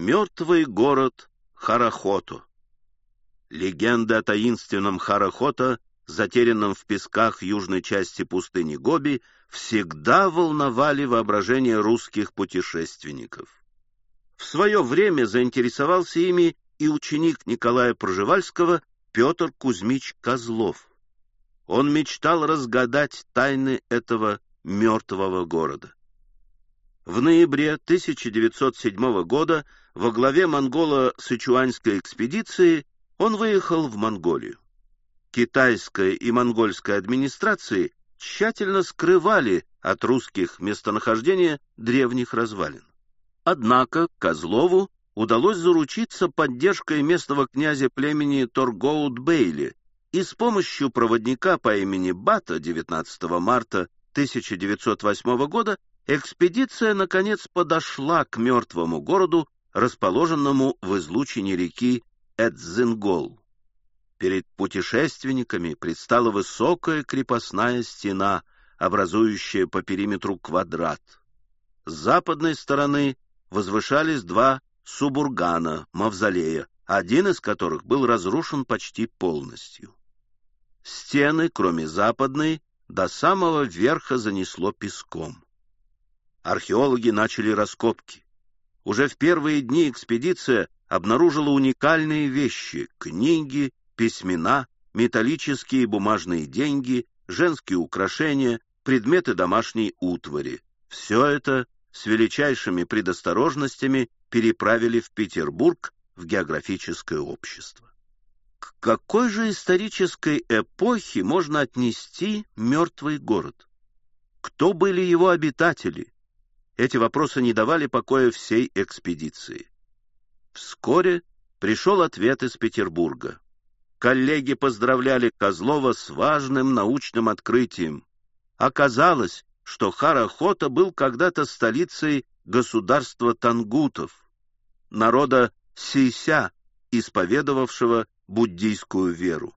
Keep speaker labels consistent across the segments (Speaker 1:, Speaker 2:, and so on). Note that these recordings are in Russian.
Speaker 1: Мертвый город Харахото. Легенда о таинственном Харахото, затерянном в песках южной части пустыни Гоби, всегда волновали воображение русских путешественников. В свое время заинтересовался ими и ученик Николая Проживальского Петр Кузьмич Козлов. Он мечтал разгадать тайны этого мертвого города. В ноябре 1907 года во главе монголо-сычуанской экспедиции он выехал в Монголию. Китайская и монгольская администрации тщательно скрывали от русских местонахождение древних развалин. Однако Козлову удалось заручиться поддержкой местного князя племени Торгоут-Бейли и с помощью проводника по имени Бата 19 марта 1908 года экспедиция, наконец, подошла к мертвому городу, расположенному в излучине реки Эдзингол. Перед путешественниками предстала высокая крепостная стена, образующая по периметру квадрат. С западной стороны возвышались два субургана, мавзолея, один из которых был разрушен почти полностью. Стены, кроме западной, до самого верха занесло песком. Археологи начали раскопки. Уже в первые дни экспедиция обнаружила уникальные вещи — книги, письмена, металлические и бумажные деньги, женские украшения, предметы домашней утвари. Все это с величайшими предосторожностями переправили в Петербург в географическое общество. К какой же исторической эпохе можно отнести мертвый город? Кто были его обитатели? Эти вопросы не давали покоя всей экспедиции. Вскоре пришел ответ из Петербурга. Коллеги поздравляли Козлова с важным научным открытием. Оказалось, что Харахота был когда-то столицей государства тангутов, народа Сися, исповедовавшего буддийскую веру.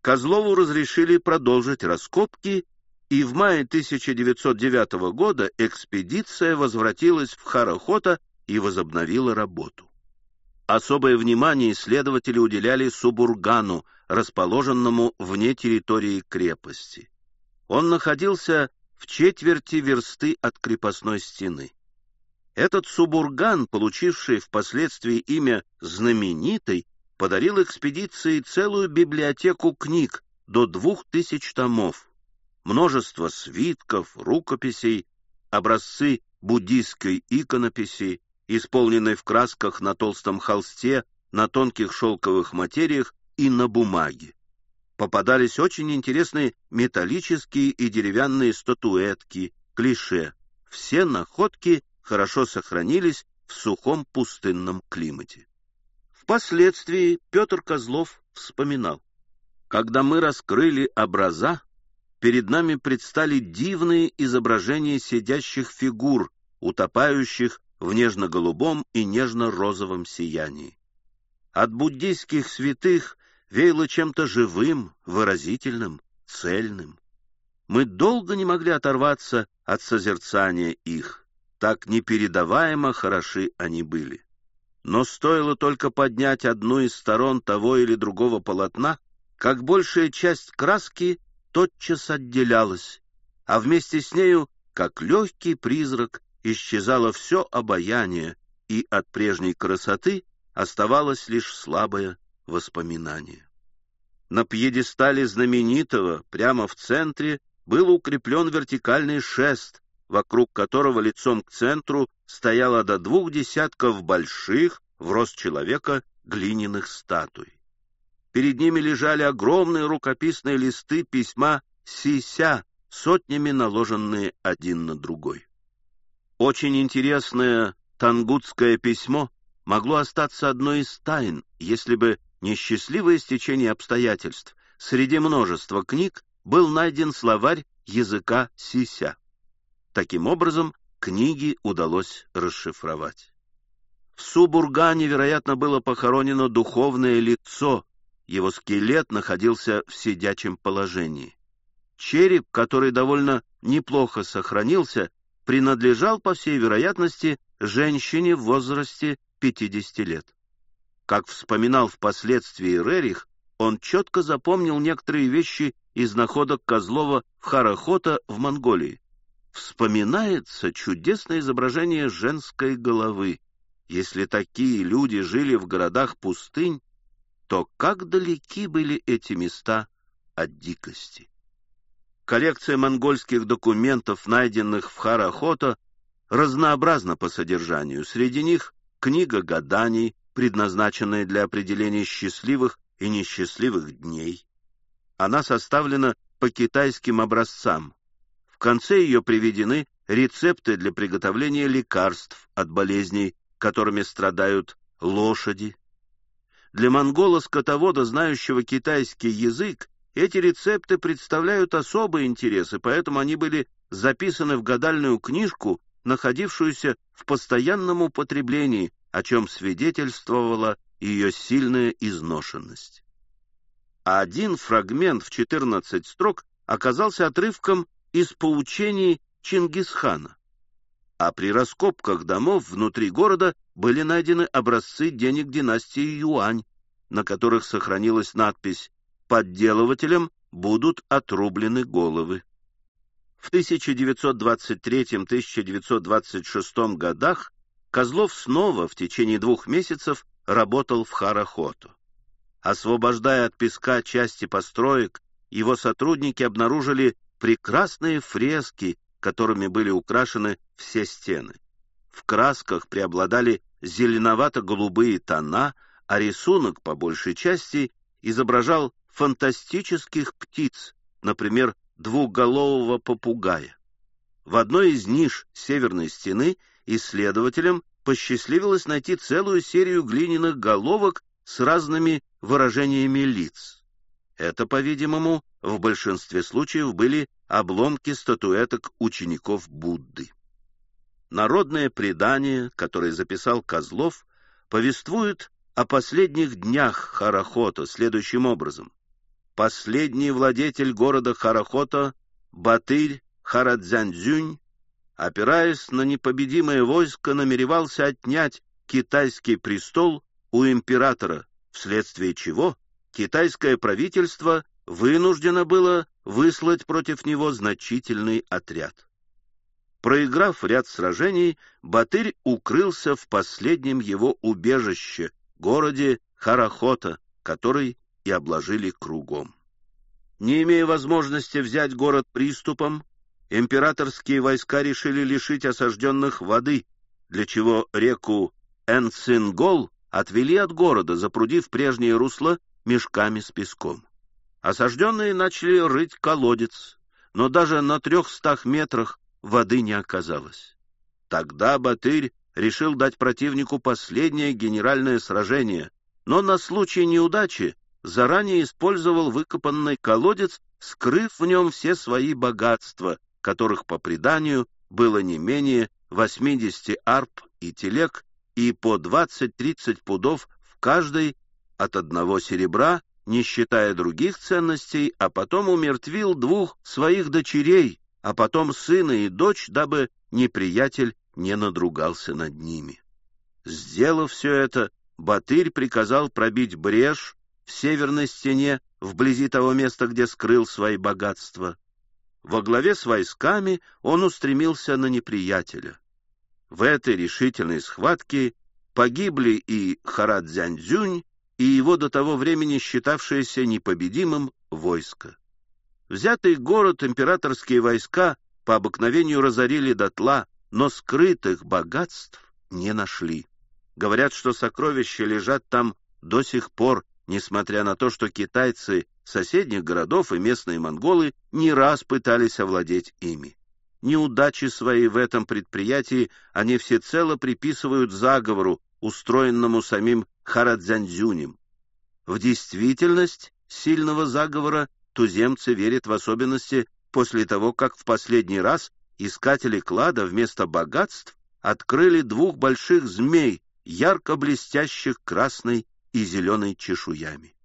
Speaker 1: Козлову разрешили продолжить раскопки и в мае 1909 года экспедиция возвратилась в Харахота и возобновила работу. Особое внимание исследователи уделяли Субургану, расположенному вне территории крепости. Он находился в четверти версты от крепостной стены. Этот Субурган, получивший впоследствии имя «знаменитый», подарил экспедиции целую библиотеку книг до двух тысяч томов множество свитков, рукописей, образцы буддийской иконописи, исполненной в красках на толстом холсте, на тонких шелковых материях и на бумаге. Попадались очень интересные металлические и деревянные статуэтки, клише. Все находки хорошо сохранились в сухом пустынном климате. Впоследствии Петр Козлов вспоминал. Когда мы раскрыли образа, перед нами предстали дивные изображения сидящих фигур, утопающих в нежно-голубом и нежно-розовом сиянии. От буддийских святых веяло чем-то живым, выразительным, цельным. Мы долго не могли оторваться от созерцания их, так непередаваемо хороши они были. Но стоило только поднять одну из сторон того или другого полотна, как большая часть краски тотчас отделялась, а вместе с нею, как легкий призрак, исчезало все обаяние, и от прежней красоты оставалось лишь слабое воспоминание. На пьедестале знаменитого, прямо в центре, был укреплен вертикальный шест, вокруг которого лицом к центру стояло до двух десятков больших, в рост человека, глиняных статуй. Перед ними лежали огромные рукописные листы письма Сися, сотнями наложенные один на другой. Очень интересное тангутское письмо могло остаться одной из тайн, если бы несчастливое стечение обстоятельств. Среди множества книг был найден словарь языка Сися. Таким образом, книги удалось расшифровать. В Субургане, вероятно, было похоронено духовное лицо его скелет находился в сидячем положении. Череп, который довольно неплохо сохранился, принадлежал, по всей вероятности, женщине в возрасте 50 лет. Как вспоминал впоследствии Рерих, он четко запомнил некоторые вещи из находок Козлова в Харахота в Монголии. Вспоминается чудесное изображение женской головы. Если такие люди жили в городах пустынь, то как далеки были эти места от дикости? Коллекция монгольских документов, найденных в Харахота, разнообразна по содержанию. Среди них книга гаданий, предназначенная для определения счастливых и несчастливых дней. Она составлена по китайским образцам. В конце ее приведены рецепты для приготовления лекарств от болезней, которыми страдают лошади. Для монгола-скотовода, знающего китайский язык, эти рецепты представляют особый интерес, и поэтому они были записаны в гадальную книжку, находившуюся в постоянном употреблении, о чем свидетельствовала ее сильная изношенность. А один фрагмент в 14 строк оказался отрывком из поучений Чингисхана. А при раскопках домов внутри города были найдены образцы денег династии Юань, на которых сохранилась надпись «Подделывателям будут отрублены головы». В 1923-1926 годах Козлов снова в течение двух месяцев работал в Харахоту. Освобождая от песка части построек, его сотрудники обнаружили прекрасные фрески, которыми были украшены все стены. В красках преобладали зеленовато-голубые тона, а рисунок, по большей части, изображал фантастических птиц, например, двухголового попугая. В одной из ниш северной стены исследователям посчастливилось найти целую серию глиняных головок с разными выражениями лиц. Это, по-видимому, в большинстве случаев были обломки статуэток учеников Будды. Народное предание, которое записал Козлов, повествует о последних днях Харахота следующим образом. Последний владетель города Харахота, Батырь Харадзянзюнь, опираясь на непобедимое войско, намеревался отнять китайский престол у императора, вследствие чего китайское правительство вынуждено было выслать против него значительный отряд. Проиграв ряд сражений, Батырь укрылся в последнем его убежище, городе Харахота, который и обложили кругом. Не имея возможности взять город приступом, императорские войска решили лишить осажденных воды, для чего реку Энцингол отвели от города, запрудив прежнее русло мешками с песком. Осажденные начали рыть колодец, но даже на трехстах метрах воды не оказалось. Тогда Батырь решил дать противнику последнее генеральное сражение, но на случай неудачи заранее использовал выкопанный колодец, скрыв в нем все свои богатства, которых, по преданию, было не менее 80 арп и телег и по 20-30 пудов в каждой от одного серебра, не считая других ценностей, а потом умертвил двух своих дочерей, а потом сына и дочь, дабы неприятель не надругался над ними. Сделав все это, Батырь приказал пробить брешь в северной стене вблизи того места, где скрыл свои богатства. Во главе с войсками он устремился на неприятеля. В этой решительной схватке погибли и Харадзяньцзюнь, и его до того времени считавшееся непобедимым войско. Взятый город императорские войска по обыкновению разорили дотла, но скрытых богатств не нашли. Говорят, что сокровища лежат там до сих пор, несмотря на то, что китайцы соседних городов и местные монголы не раз пытались овладеть ими. Неудачи свои в этом предприятии они всецело приписывают заговору, устроенному самим Харадзянзюнем. В действительность сильного заговора туземцы верят в особенности после того, как в последний раз искатели клада вместо богатств открыли двух больших змей, ярко блестящих красной и зеленой чешуями.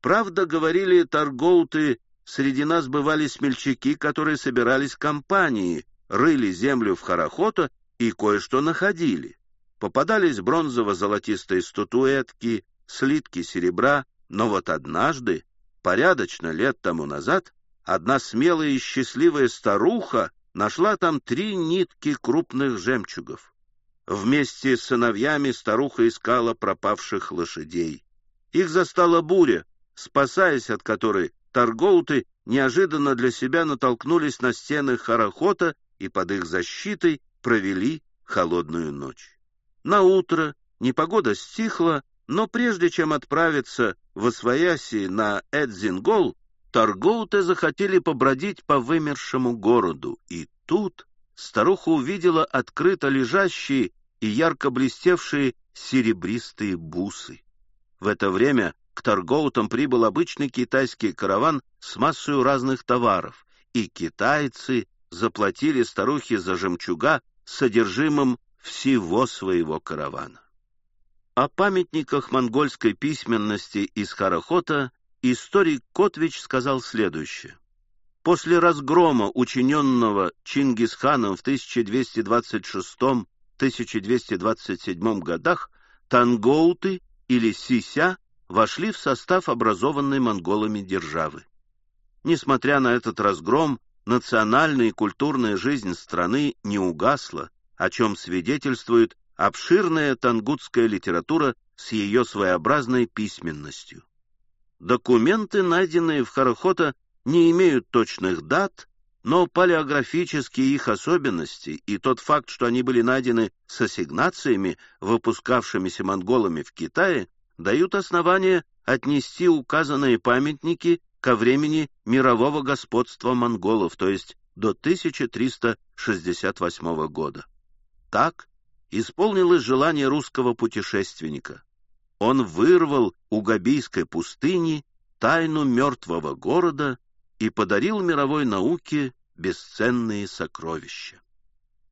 Speaker 1: Правда, говорили торговцы, среди нас бывали смельчаки, которые собирались компании, рыли землю в Харахото и кое-что находили. попадались бронзово-золотистые статуэтки, слитки серебра, но вот однажды, порядочно лет тому назад, одна смелая и счастливая старуха нашла там три нитки крупных жемчугов. Вместе с сыновьями старуха искала пропавших лошадей. Их застала буря, спасаясь от которой торговцы неожиданно для себя натолкнулись на стены Харахота и под их защитой провели холодную ночь. На утро непогода стихла, но прежде чем отправиться в Освояси на Эдзингол, торговцы захотели побродить по вымершему городу, и тут старуха увидела открыто лежащие и ярко блестевшие серебристые бусы. В это время к торговцам прибыл обычный китайский караван с массой разных товаров, и китайцы заплатили старухе за жемчуга содержимым всего своего каравана. О памятниках монгольской письменности из Харахота историк Котвич сказал следующее. После разгрома, учиненного Чингисханом в 1226-1227 годах, тангоуты или сися вошли в состав образованной монголами державы. Несмотря на этот разгром, национальная и культурная жизнь страны не угасла, о чем свидетельствует обширная тангутская литература с ее своеобразной письменностью. Документы, найденные в Харахота, не имеют точных дат, но палеографические их особенности и тот факт, что они были найдены с ассигнациями, выпускавшимися монголами в Китае, дают основания отнести указанные памятники ко времени мирового господства монголов, то есть до 1368 года. Так исполнилось желание русского путешественника. Он вырвал у Габийской пустыни тайну мертвого города и подарил мировой науке бесценные сокровища.